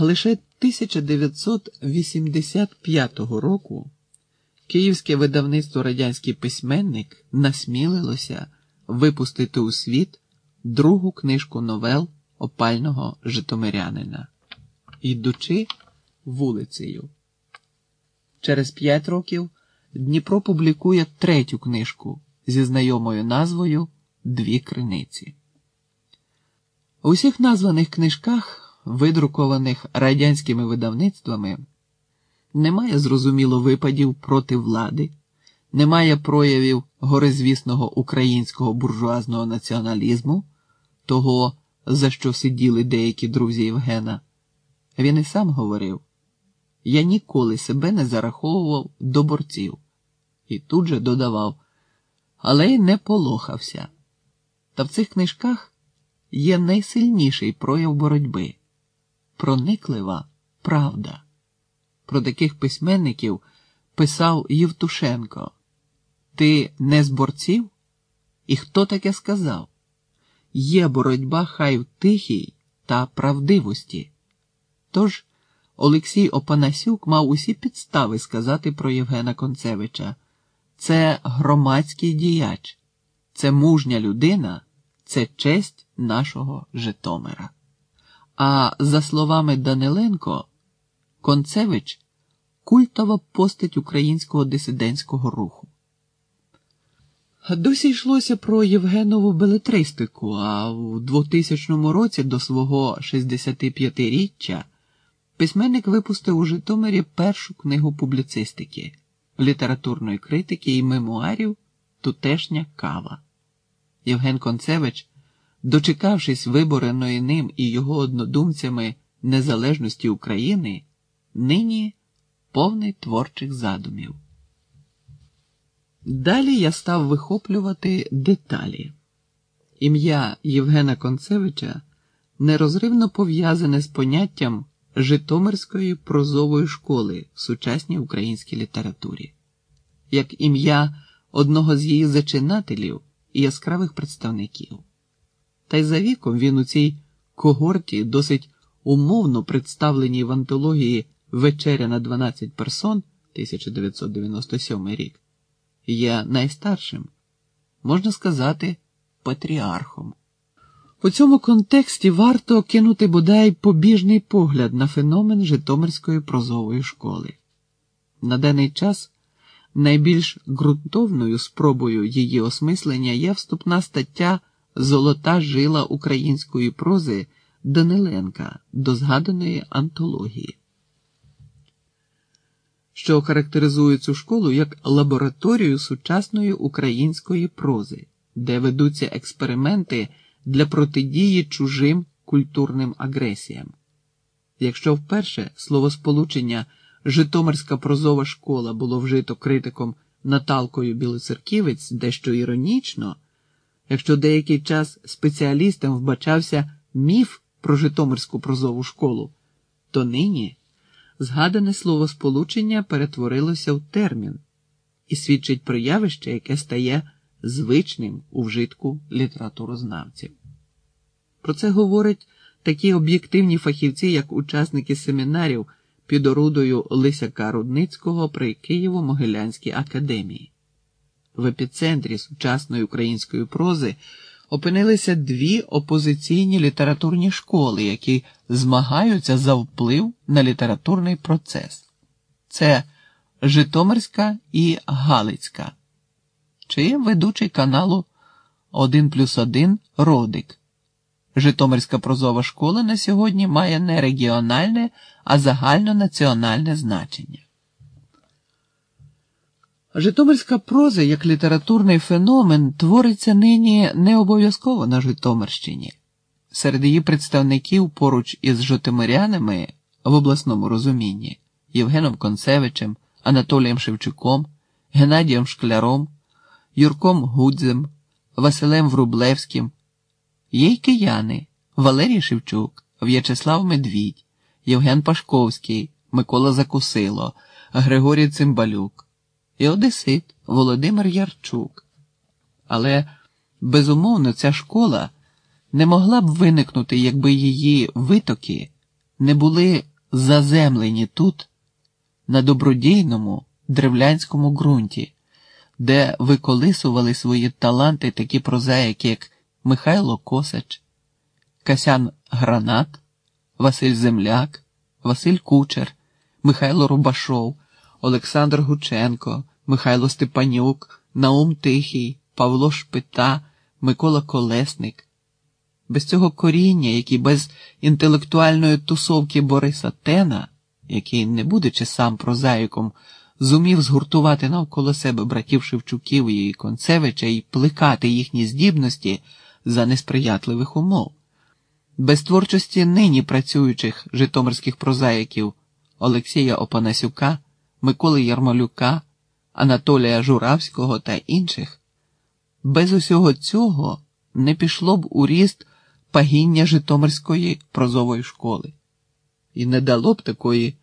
Лише 1985 року Київське видавництво Радянський письменник насмілилося випустити у світ другу книжку новел опального житомирянина, ідучи вулицею. Через п'ять років Дніпро публікує третю книжку зі знайомою назвою Дві криниці. У всіх названих книжках, видрукованих радянськими видавництвами, немає зрозуміло випадів проти влади, немає проявів горизвісного українського буржуазного націоналізму, того, за що сиділи деякі друзі Євгена. Він і сам говорив: я ніколи себе не зараховував до борців, і тут же додавав, але й не полохався. Та в цих книжках є найсильніший прояв боротьби прониклива правда. Про таких письменників писав Євтушенко. Ти не з борців? І хто таке сказав? Є боротьба хай в тихій та правдивості. Тож Олексій Опанасюк мав усі підстави сказати про Євгена Концевича це громадський діяч, це мужня людина, це честь нашого Житомира. А за словами Даниленко, Концевич культова постать українського дисидентського руху. Досі йшлося про Євгенову белетристику, а в 2000 році до свого 65-річчя письменник випустив у Житомирі першу книгу публіцистики, літературної критики і мемуарів Тутешня кава. Євген Концевич, дочекавшись вибореної ним і його однодумцями незалежності України, нині повний творчих задумів. Далі я став вихоплювати деталі. Ім'я Євгена Концевича нерозривно пов'язане з поняттям Житомирської прозової школи в сучасній українській літературі, як ім'я одного з її зачинателів і яскравих представників. Та й за віком він у цій когорті, досить умовно представленій в антології Вечеря на 12 персон 1997 рік є найстаршим, можна сказати, патріархом. У цьому контексті варто кинути бодай побіжний погляд на феномен Житомирської прозової школи. На даний час найбільш ґрунтовною спробою її осмислення є вступна стаття Золота жила української прози Даниленка до згаданої антології що характеризує цю школу як лабораторію сучасної української прози, де ведуться експерименти для протидії чужим культурним агресіям. Якщо вперше словосполучення Житомирська прозова школа було вжито критиком Наталкою Білоцерківець дещо іронічно, якщо деякий час спеціалістам вбачався міф про Житомирську прозову школу, то нині згадане словосполучення перетворилося в термін і свідчить про явище, яке стає звичним у вжитку літературознавців. Про це говорять такі об'єктивні фахівці, як учасники семінарів під орудою Лисяка Рудницького при Києво-Могилянській академії. В епіцентрі сучасної української прози опинилися дві опозиційні літературні школи, які змагаються за вплив на літературний процес. Це Житомирська і Галицька, чи ведучий каналу 1 плюс 1 Родик. Житомирська прозова школа на сьогодні має не регіональне, а загальнонаціональне значення. Житомирська проза як літературний феномен твориться нині не обов'язково на Житомирщині. Серед її представників поруч із Житомирянами в обласному розумінні Євгеном Концевичем, Анатолієм Шевчуком, Геннадієм Шкляром, Юрком Гудзем, Василем Врублевським, є й кияни Валерій Шевчук, В'ячеслав Медвідь, Євген Пашковський, Микола Закусило, Григорій Цимбалюк і Одесит Володимир Ярчук. Але, безумовно, ця школа не могла б виникнути, якби її витоки не були заземлені тут, на добродійному древлянському ґрунті, де виколисували свої таланти такі прозаїки, як Михайло Косач, Касян Гранат, Василь Земляк, Василь Кучер, Михайло Рубашов, Олександр Гученко, Михайло Степанюк, Наум Тихий, Павло Шпита, Микола Колесник. Без цього коріння, як і без інтелектуальної тусовки Бориса Тена, який, не будучи сам прозаїком, зумів згуртувати навколо себе братів Шевчуків і Концевича і плекати їхні здібності за несприятливих умов. Без творчості нині працюючих житомирських прозаїків Олексія Опанасюка, Миколи Ярмолюка, Анатолія Журавського та інших, без усього цього не пішло б у ріст пагіння Житомирської прозової школи. І не дало б такої